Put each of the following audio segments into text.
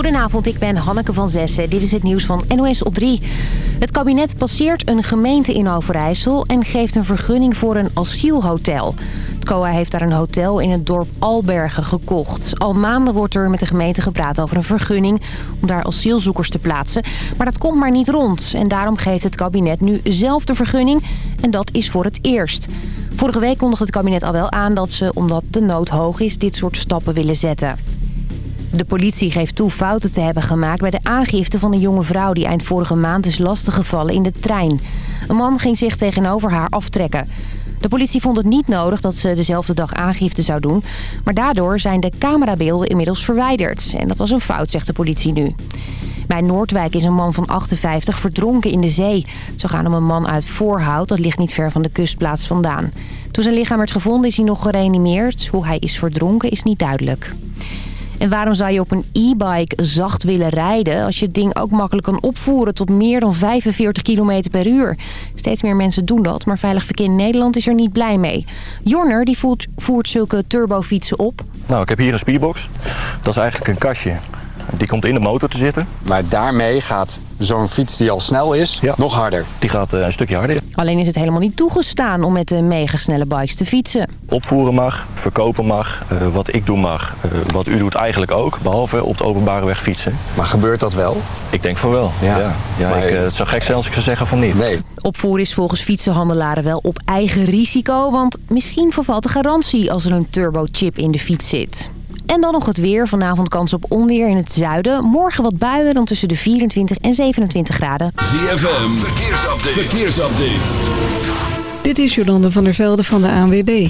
Goedenavond, ik ben Hanneke van Zessen. Dit is het nieuws van NOS op 3. Het kabinet passeert een gemeente in Overijssel en geeft een vergunning voor een asielhotel. Het COA heeft daar een hotel in het dorp Albergen gekocht. Al maanden wordt er met de gemeente gepraat over een vergunning om daar asielzoekers te plaatsen. Maar dat komt maar niet rond en daarom geeft het kabinet nu zelf de vergunning en dat is voor het eerst. Vorige week kondigde het kabinet al wel aan dat ze, omdat de nood hoog is, dit soort stappen willen zetten. De politie geeft toe fouten te hebben gemaakt bij de aangifte van een jonge vrouw... die eind vorige maand is lastiggevallen in de trein. Een man ging zich tegenover haar aftrekken. De politie vond het niet nodig dat ze dezelfde dag aangifte zou doen. Maar daardoor zijn de camerabeelden inmiddels verwijderd. En dat was een fout, zegt de politie nu. Bij Noordwijk is een man van 58 verdronken in de zee. Zo gaan om een man uit Voorhout, dat ligt niet ver van de kustplaats vandaan. Toen zijn lichaam werd gevonden is hij nog gereanimeerd. Hoe hij is verdronken is niet duidelijk. En waarom zou je op een e-bike zacht willen rijden... als je het ding ook makkelijk kan opvoeren tot meer dan 45 km per uur? Steeds meer mensen doen dat, maar Veilig Verkeer Nederland is er niet blij mee. Jorner die voert, voert zulke turbofietsen op. Nou, ik heb hier een spierbox. Dat is eigenlijk een kastje. Die komt in de motor te zitten. Maar daarmee gaat zo'n fiets die al snel is, Ja. nog harder. Die gaat eh, een stukje harder. Alleen is het helemaal niet toegestaan om met de megasnelle bikes te fietsen. Opvoeren mag, verkopen mag, eh, wat ik doe mag. eh, wat u doet eigenlijk ook, behalve op de openbare weg fietsen. Maar gebeurt dat wel? Ik denk van wel. Ja. Ja. Ja, Maar- ik, het zou gek zijn als ik zou zeggen van niet. Nee. Opvoer is volgens fietsenhandelaren wel op eigen risico... want misschien vervalt de garantie als er een turbochip in de fiets zit. En dan nog het weer. Vanavond kans op onweer in het zuiden. Morgen wat buien, dan tussen de 24 en 27 graden. ZFM, verkeersupdate. verkeersupdate. Dit is Jolande van der Velde van de ANWB.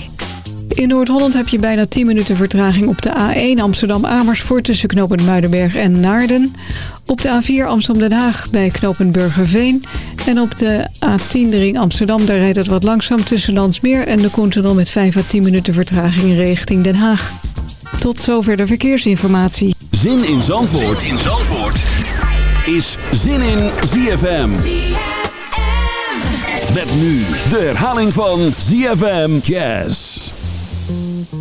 In Noord-Holland heb je bijna 10 minuten vertraging op de A1 Amsterdam-Amersfoort... tussen knooppunt Muidenberg en Naarden. Op de A4 Amsterdam-Den Haag bij knooppunt Burgerveen. En op de A10 de ring Amsterdam, daar rijdt het wat langzaam... tussen Landsmeer en de Koentunnel met 5 à 10 minuten vertraging richting Den Haag. Tot zover de verkeersinformatie. Zin in Zandvoort, in Zandvoort. is Zin in ZFM. Met nu de herhaling van ZFM Jazz. Thank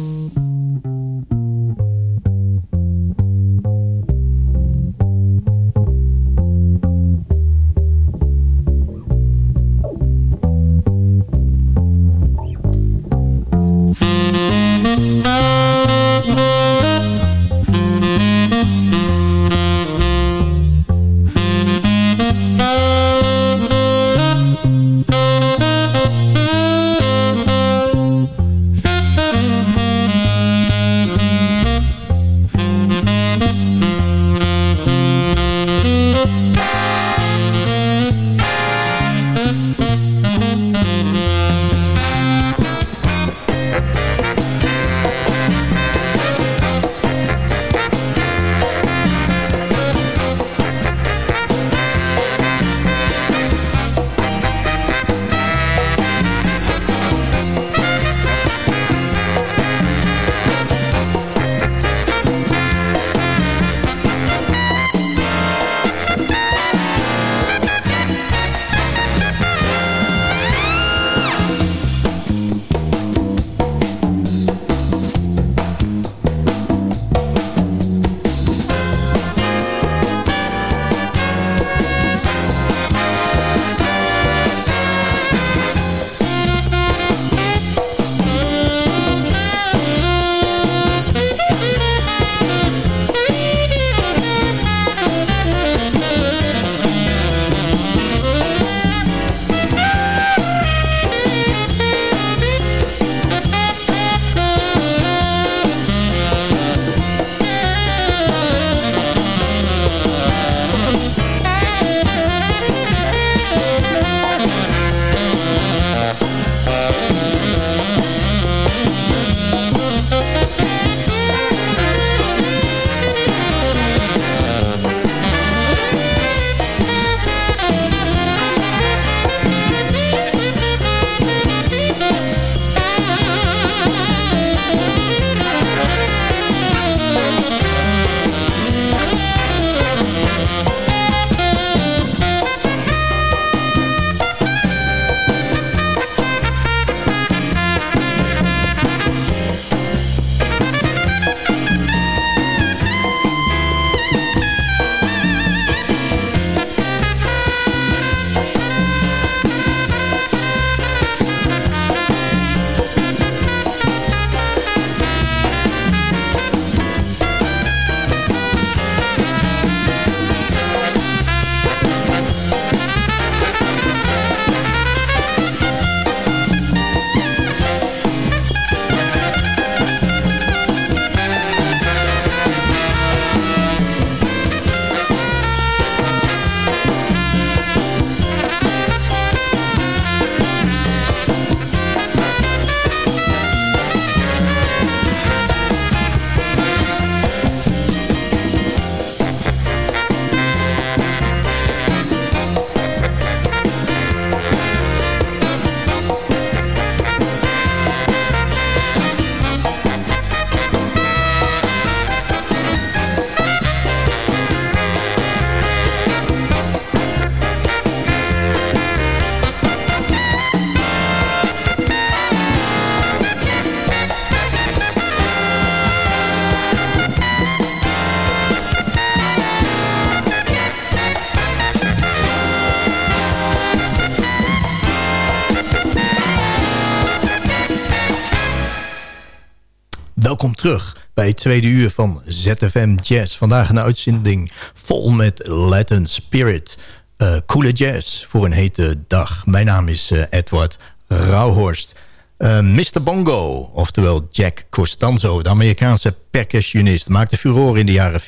tweede uur van ZFM Jazz. Vandaag een uitzending vol met Latin Spirit. Uh, coole jazz voor een hete dag. Mijn naam is uh, Edward Rauhorst. Eh, Mr. Bongo, oftewel Jack Costanzo, de Amerikaanse percussionist... maakte furore in de jaren 40-50.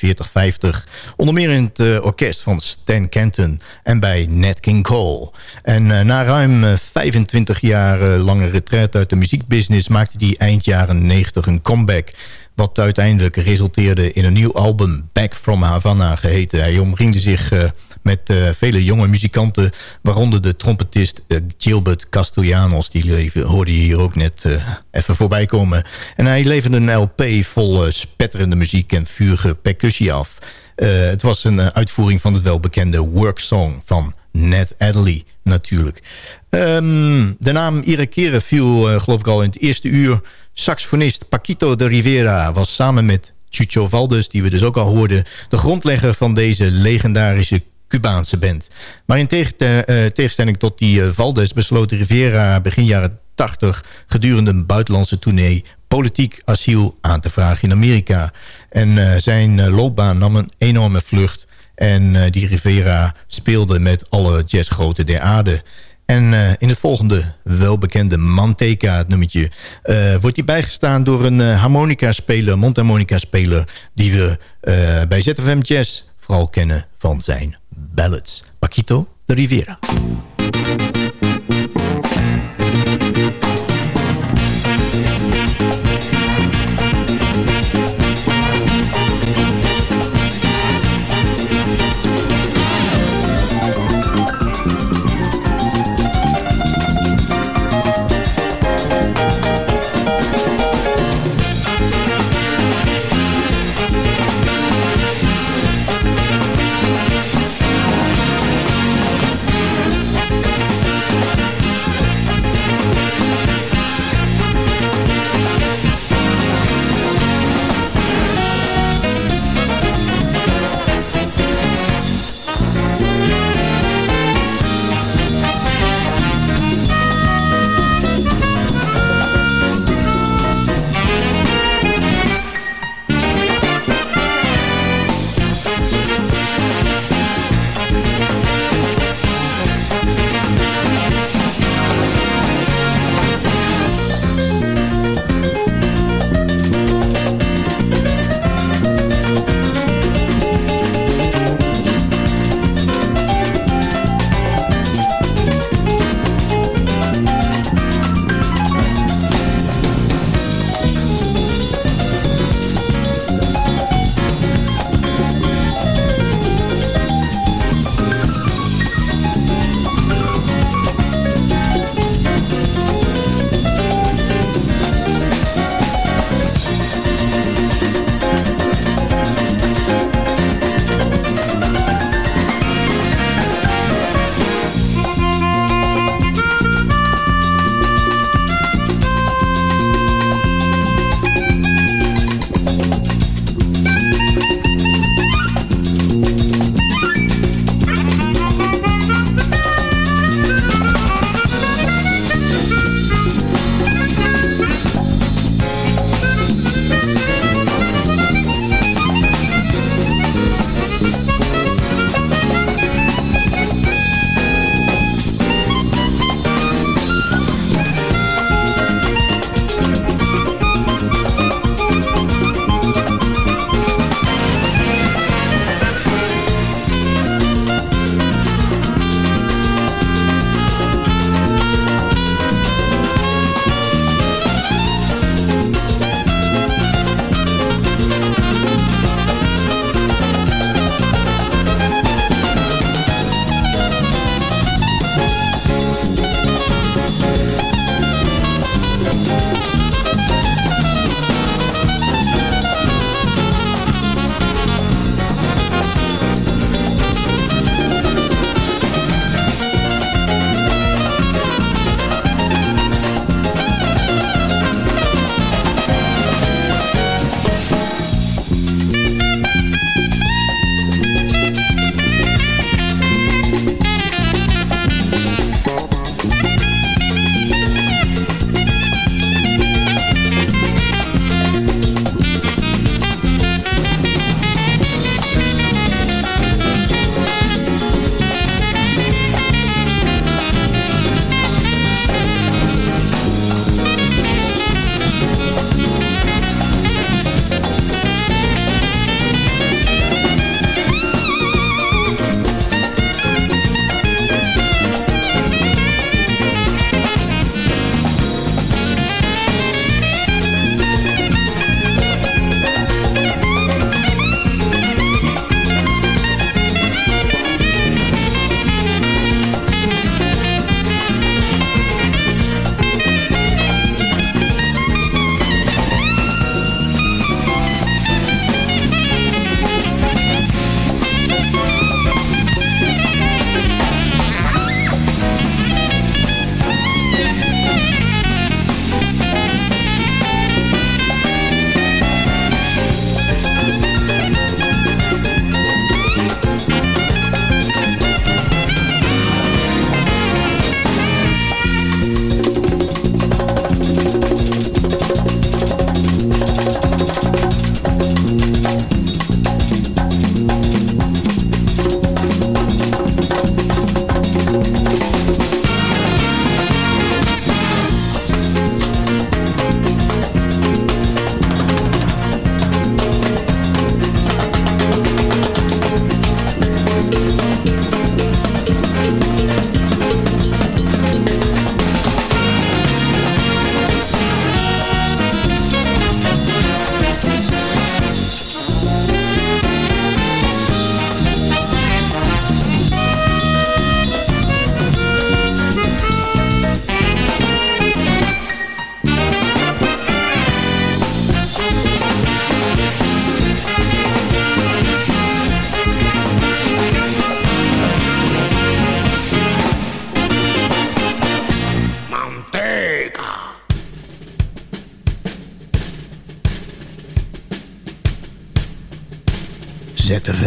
Onder meer in het uh, orkest van Stan Kenton en bij Nat King Cole. En uh, na ruim 25 jaar lange retret uit de muziekbusiness... maakte hij eind jaren 90 een comeback... wat uiteindelijk resulteerde in een nieuw album... Back from Havana geheten. Hij omringde zich met uh, vele jonge muzikanten, waaronder de trompetist uh, Gilbert Castellanos. Die hoorde je hier ook net uh, even voorbij komen. En hij leverde een LP vol spetterende muziek en vurige percussie af. het was een uitvoering van het welbekende worksong van Ned Adderley natuurlijk. Um, de naam Irakere viel geloof ik al in het eerste uur. Saxofonist Paquito de Rivera was samen met Chucho Valdes, die we dus ook al hoorden... de grondlegger van deze legendarische Cubaanse band. Maar in eh, tegenstelling tot die uh, Valdes besloot Rivera begin jaren 80 gedurende een buitenlandse tournee politiek asiel aan te vragen in Amerika. En uh, zijn loopbaan nam een enorme vlucht. En die Rivera speelde met alle jazzgroten der aarde. En in het volgende welbekende Manteca, het nummertje... wordt hij bijgestaan door een harmonica-speler, mondharmonica-speler... die we bij ZFM Jazz vooral kennen van zijn ballads. Paquito de Rivera.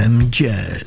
ZFM Jazz.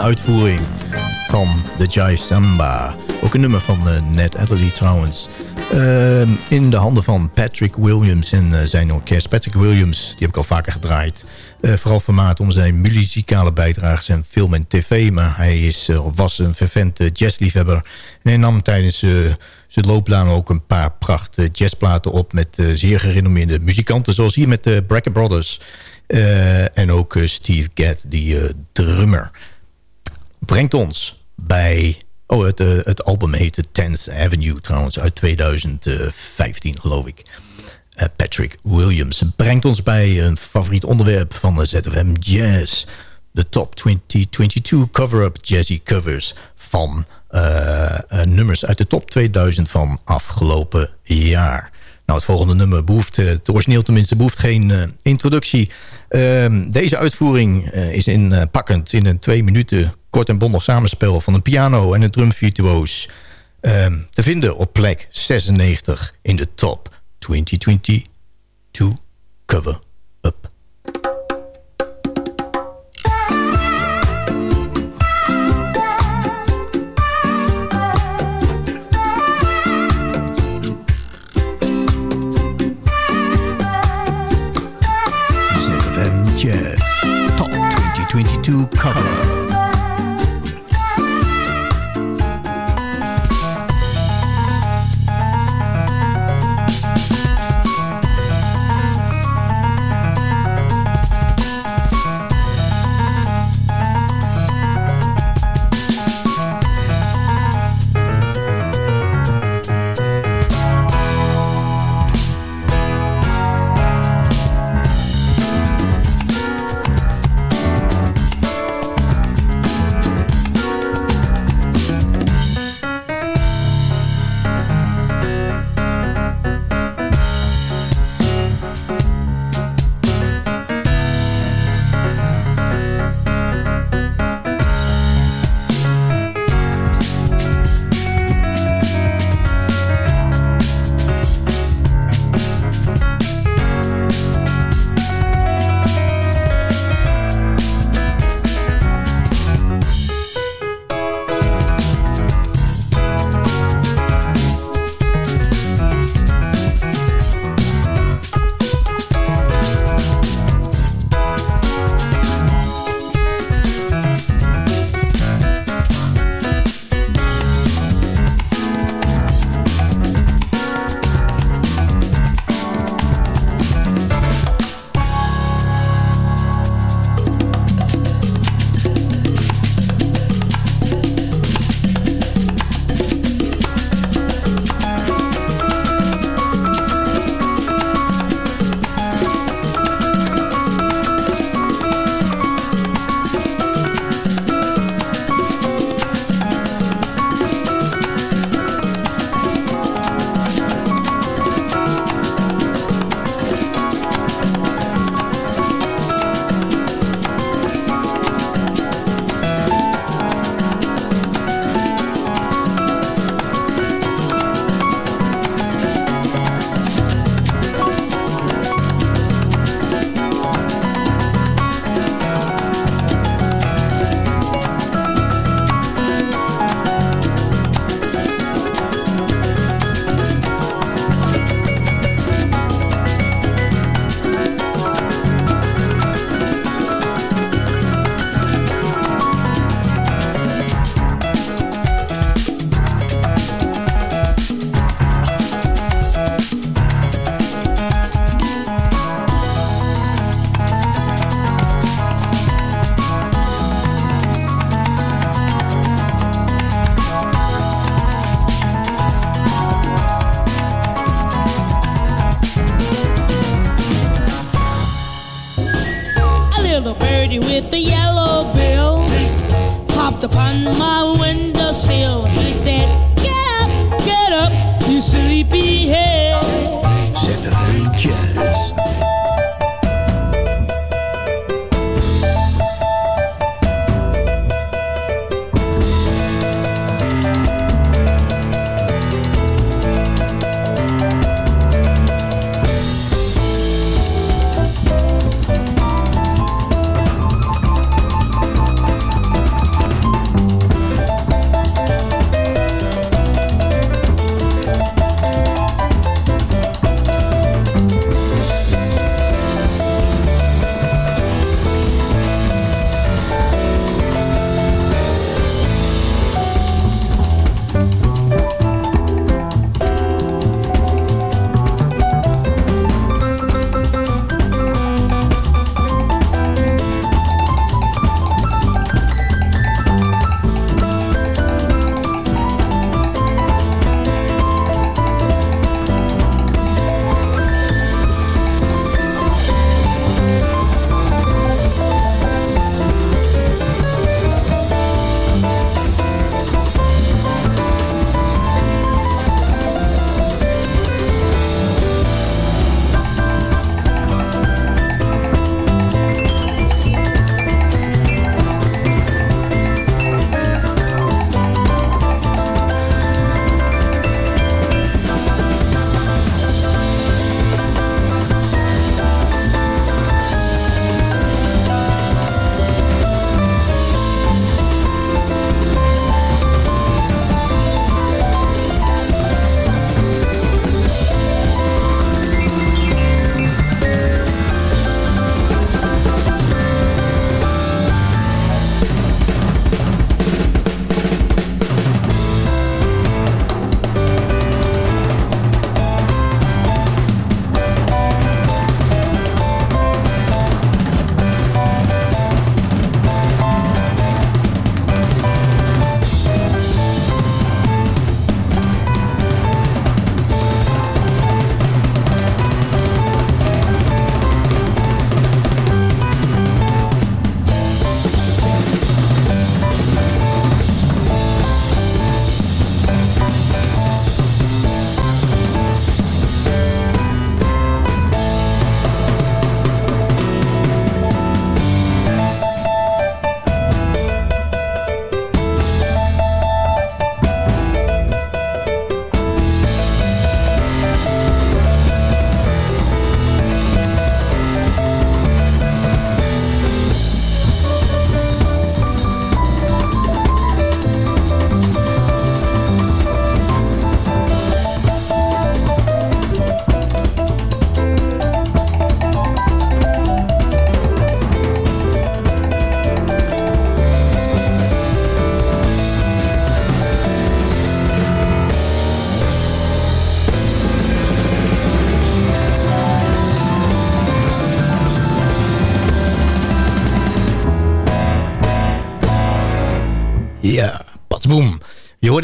Uitvoering van The Jive Samba. Ook een nummer van uh, Ned Adderley trouwens. Uh, in de handen van Patrick Williams en uh, zijn orkest. Patrick Williams, die heb ik al vaker gedraaid. Uh, vooral vermaat om zijn muzikale bijdrages en film en tv. Maar hij is, was een vervent jazzliefhebber. En hij nam tijdens zijn loopbaan ook een paar pracht jazzplaten op... met zeer gerenommeerde muzikanten, zoals hier met de Bracker Brothers... en ook Steve Gadd, die drummer brengt ons bij... Oh, het, uh, het album heette 10th Avenue trouwens, uit 2015 geloof ik. Uh, Patrick Williams brengt ons bij een favoriet onderwerp van de ZFM Jazz. De top 2022 cover-up jazzy covers van uh, nummers uit de top 2000 van afgelopen jaar. Nou, het volgende nummer behoeft, het origineel tenminste, behoeft geen introductie. Ehm, deze uitvoering is inpakkend in een twee minuten kort en bondig samenspel van een piano en een drumvirtuoos. Um, te vinden op plek 96 in de top 2022 cover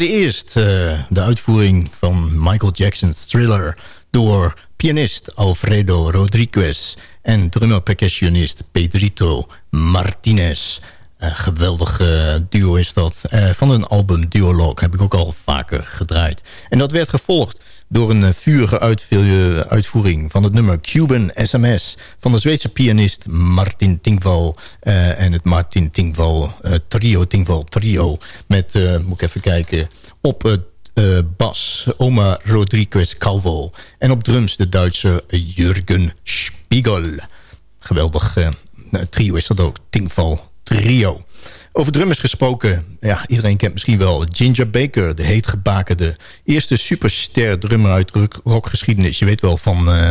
hoorde eerst uh, de uitvoering van Michael Jackson's Thriller... door pianist Alfredo Rodriguez en drummer-percussionist Pedrito Martinez. Uh, geweldig uh, duo is dat. Van een album Duolog heb ik ook al vaker gedraaid. En dat werd gevolgd door een vurige uitvoering van het nummer Cuban SMS... van de Zweedse pianist Martin Tingval en het Martin Tingval trio, Tingval trio... met, moet ik even kijken, op bas Oma Rodriguez Calvo... en op drums de Duitse Jurgen Spiegel. Geweldig trio is dat ook, Tingval trio. Over drummers gesproken, ja, iedereen kent misschien wel Ginger Baker... de heetgebakerde eerste superster drummer uit rockgeschiedenis. Je weet wel van uh,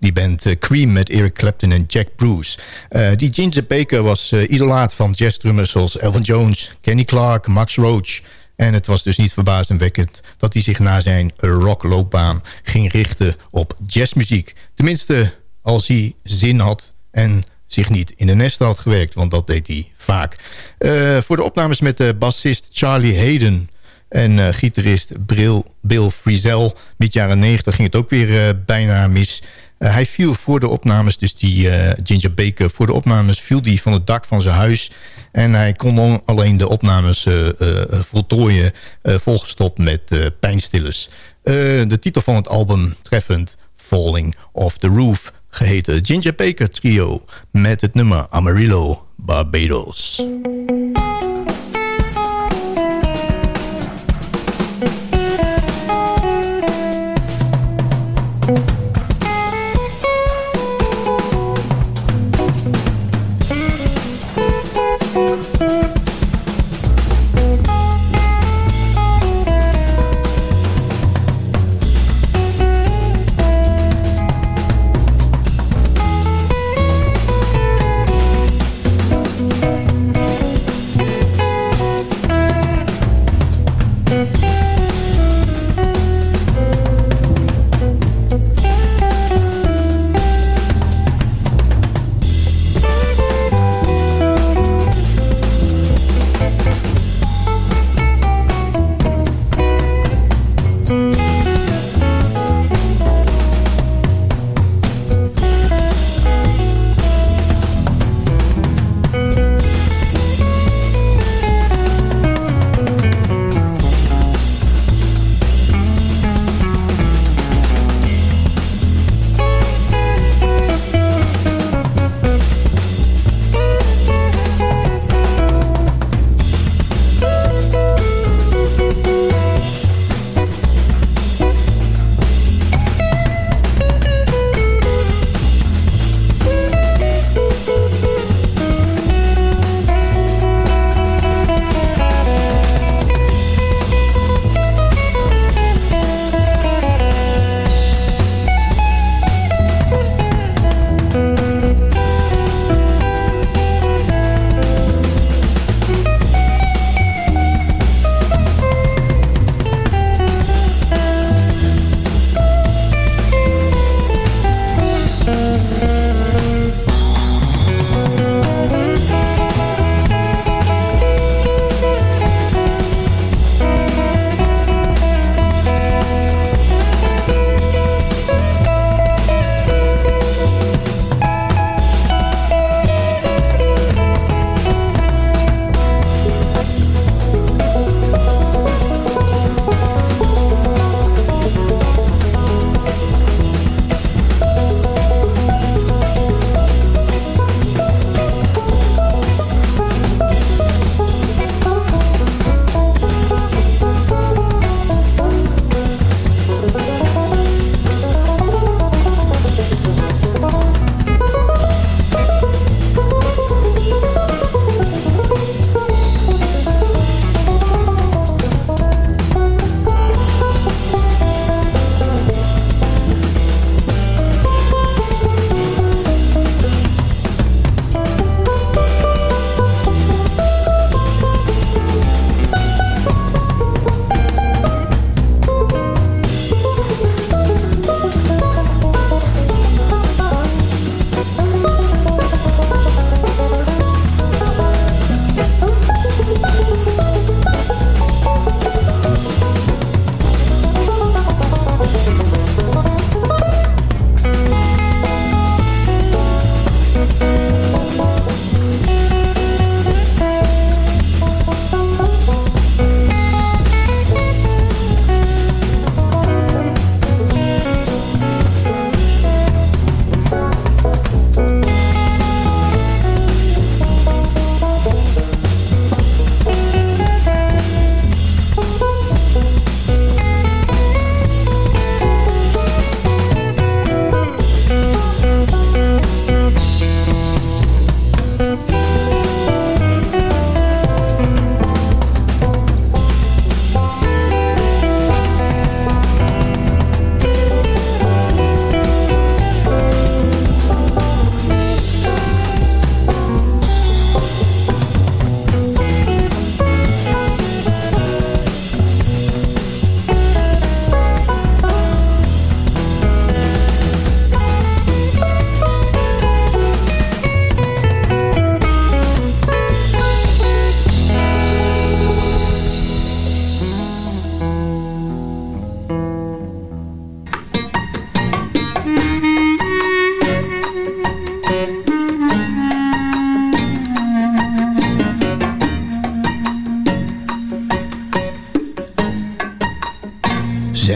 die band uh, Cream met Eric Clapton en Jack Bruce. Uh, die Ginger Baker was idolaat van jazzdrummers zoals Elvin Jones... Kenny Clark, Max Roach... En het was dus niet verbazingwekkend dat hij zich na zijn rockloopbaan ging richten op jazzmuziek. Tenminste, als hij zin had en zich niet in de nest had gewerkt. Want dat deed hij vaak. Uh, voor de opnames met de bassist Charlie Hayden en uh, gitarist Bril, Bill Frisell. Mid jaren 90 ging het ook weer uh, bijna mis. hij viel voor de opnames, dus die Ginger Baker... voor de opnames viel die van het dak van zijn huis... En hij kon alleen de opnames voltooien... volgestopt met pijnstillers. de titel van het album treffend... Falling Off the Roof geheten Ginger Baker Trio met het nummer Amarillo Barbados.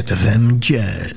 ZFM Jazz.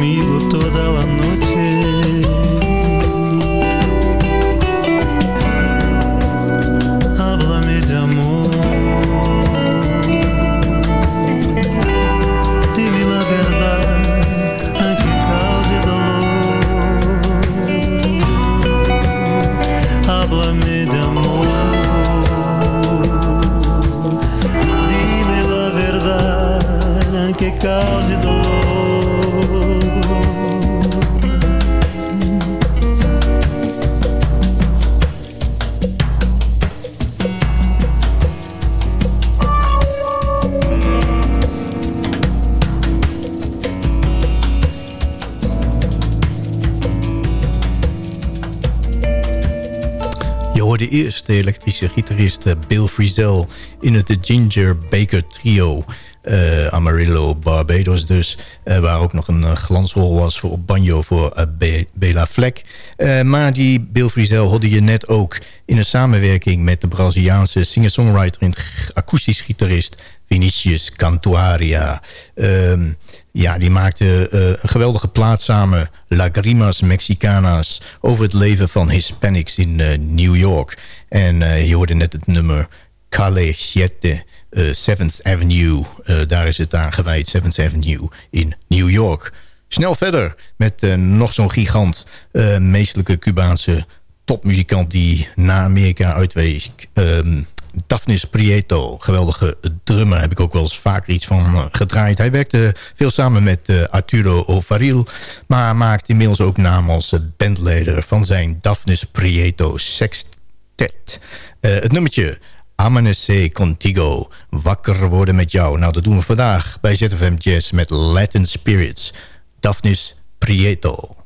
comigo toda a noite. De elektrische gitarist Bill Frisell in het Ginger Baker Trio. Amarillo, Barbados dus. waar ook nog een glansrol was voor op banjo voor Bela Fleck. maar die Bill Frisell hoorde je net ook in een samenwerking met de Braziliaanse singer-songwriter en akoestisch gitarist Vinicius Cantuaria. Um, ja, die maakte uh, een geweldige plaat samen. Lagrimas Mexicanas. Over het leven van Hispanics in uh, New York. En uh, je hoorde net het nummer Calle Siete. 7th Avenue. daar is het aan gewijd. 7th Avenue in New York. Snel verder met nog zo'n gigant. meestelijke Cubaanse topmuzikant die naar Amerika uitwees. Um, Daphnis Prieto, geweldige drummer, heb ik ook wel eens vaker iets van eh, gedraaid. Hij werkte veel samen met Arturo Ovaril, maar maakt inmiddels ook naam als bandleider van zijn Daphnis Prieto Uh, het nummertje Amanece Contigo, wakker worden met jou. Nou, dat doen we vandaag bij ZFM Jazz met Latin Spirits, Daphnis Prieto.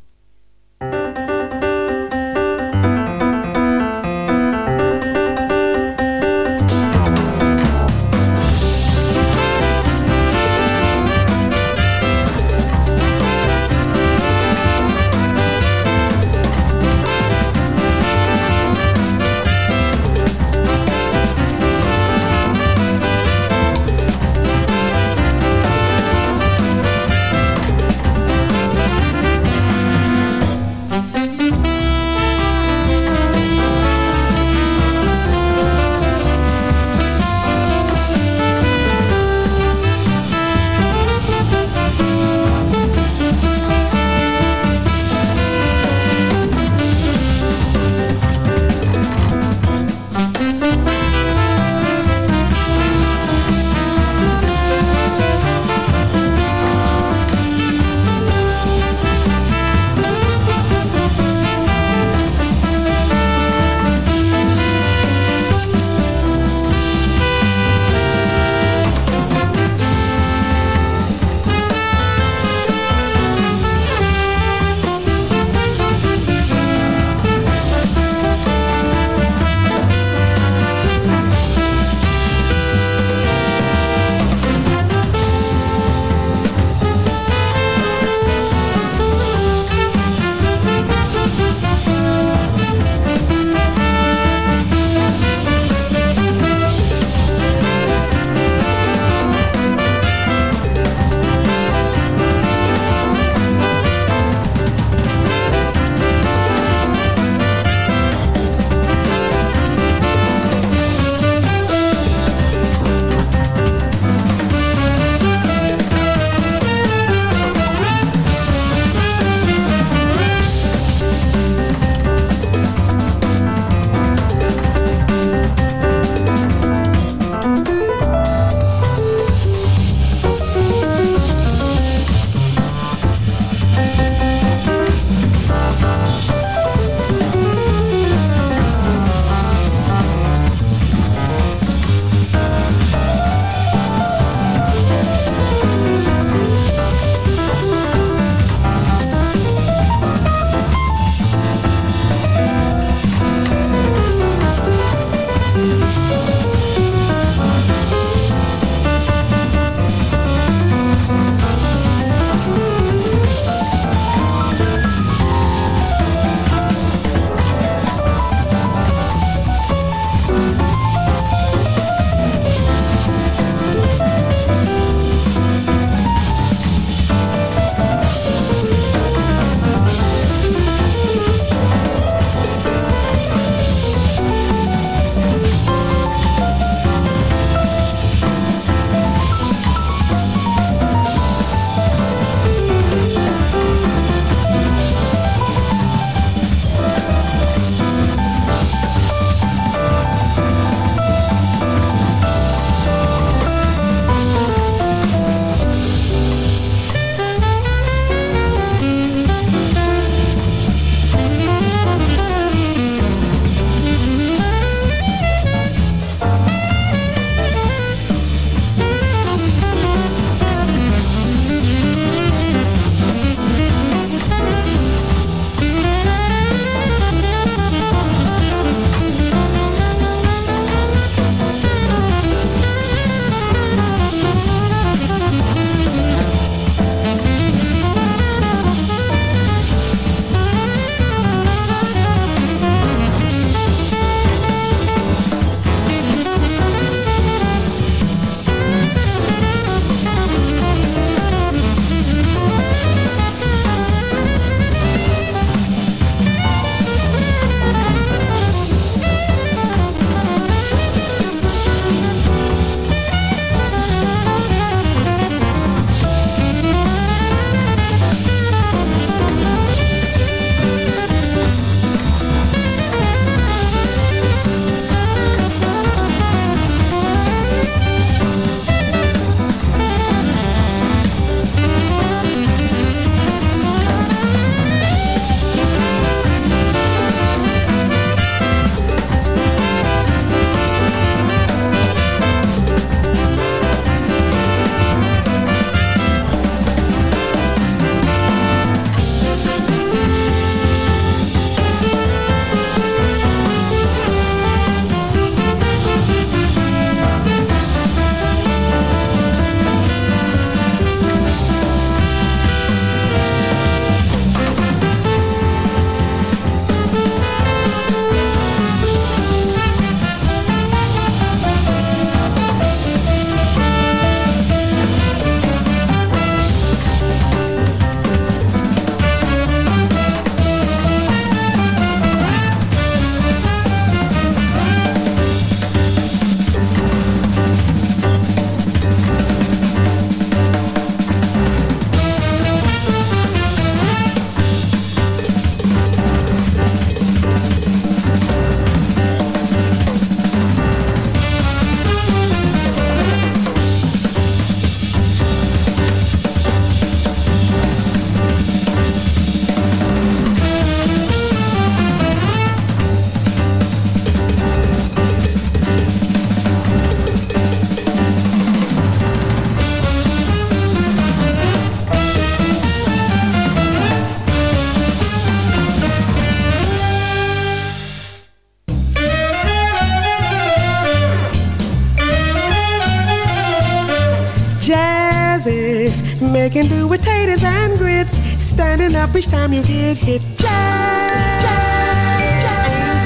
Each time you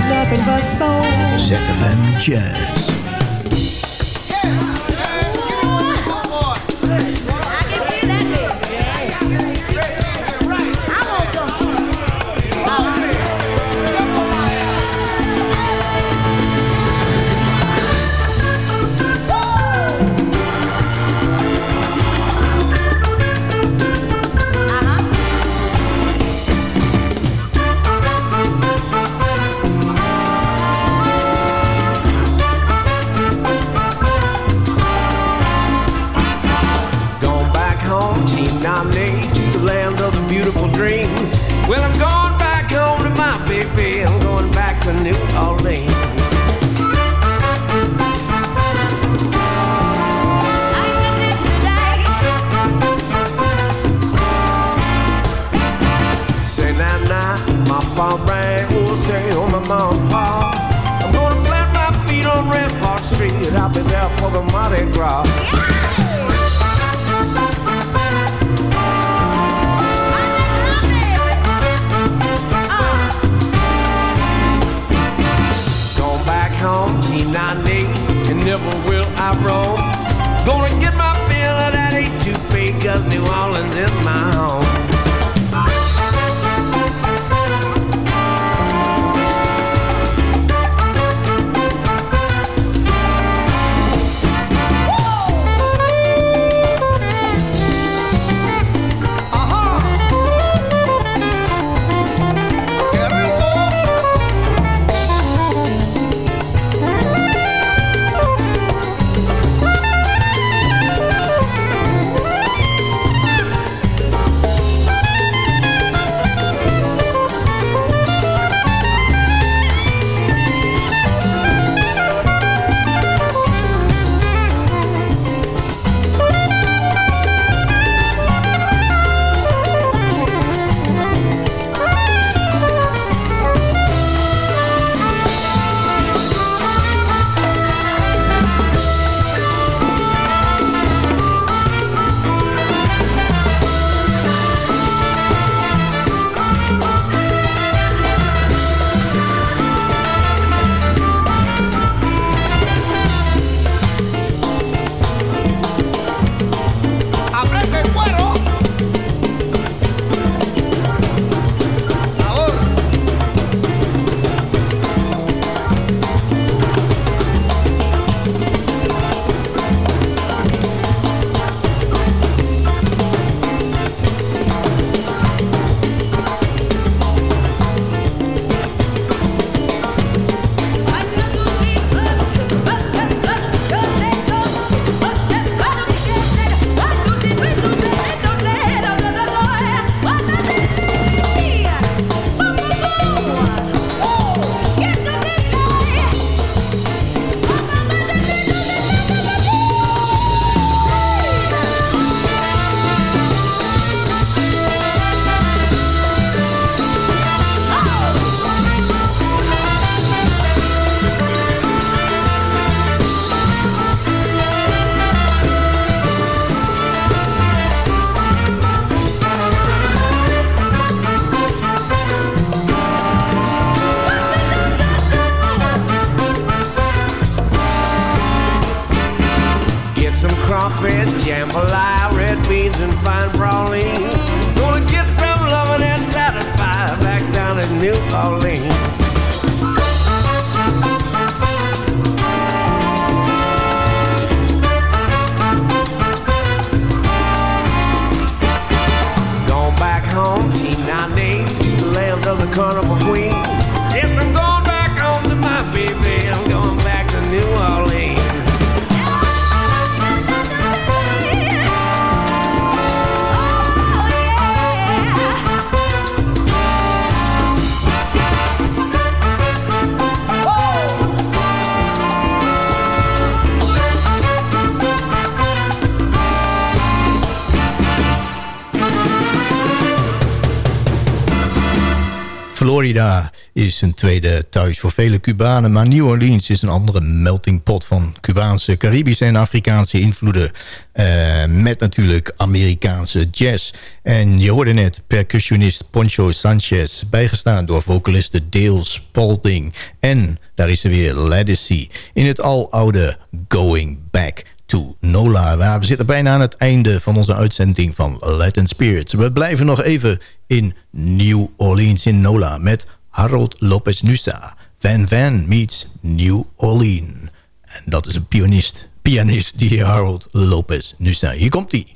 nothing but soul. ZFM Jazz. Florida is een tweede thuis voor vele Cubanen... maar New Orleans is een andere melting pot van Cubaanse, Caribische en Afrikaanse invloeden. Uh, met natuurlijk Amerikaanse jazz. En je hoorde net percussionist Poncho Sanchez... bijgestaan door vocaliste Dale Spalding. En daar is er weer Legacy in het aloude Going Back to Nola. We zitten bijna aan het einde van onze uitzending van Latin Spirits. We blijven nog even in New Orleans in Nola met Harold Lopez Nusa. Van Van meets New Orleans. En dat is een pianist, pianist die Harold Lopez Nusa. Hier komt hij.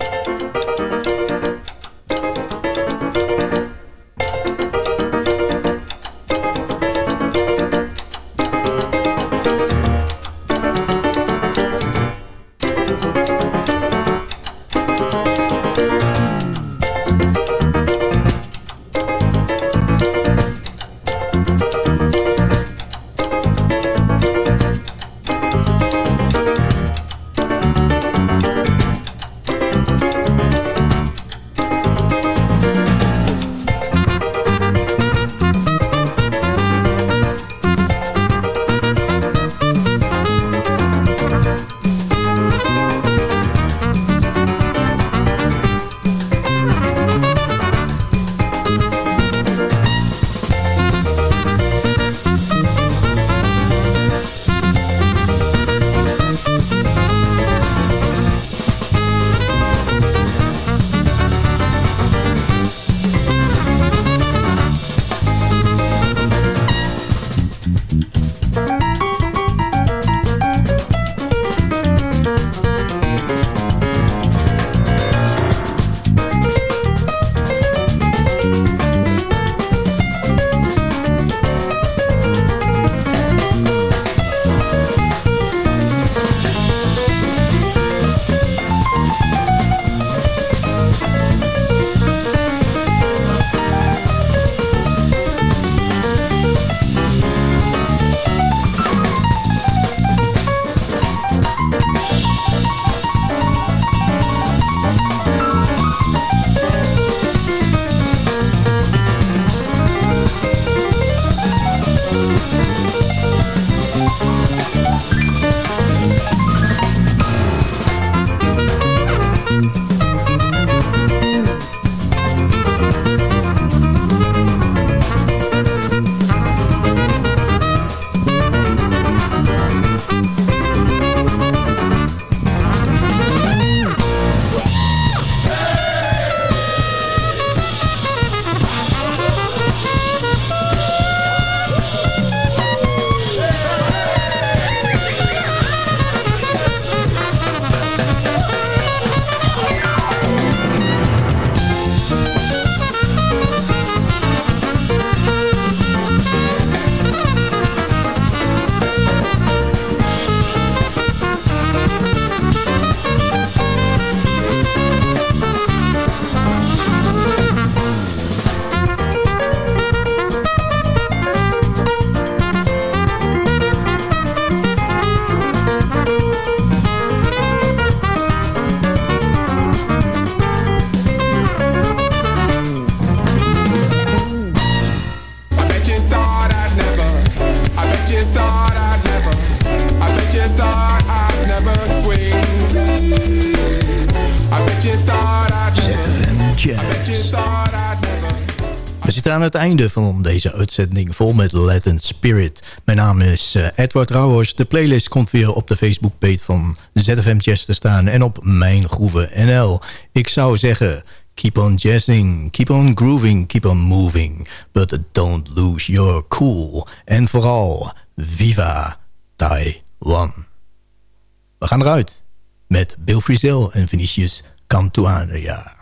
Aan het einde van deze uitzending vol met Latin Spirit. Mijn naam is uh, Edward Rauwers. De playlist komt weer op de Facebookpage van ZFM Jazz te staan... en op Mijn Groeven NL. Ik zou zeggen... Keep on jazzing, keep on grooving, keep on moving. But don't lose your cool. En vooral, viva Taiwan. We gaan eruit met Bill Frisell en Vinicius Cantuana.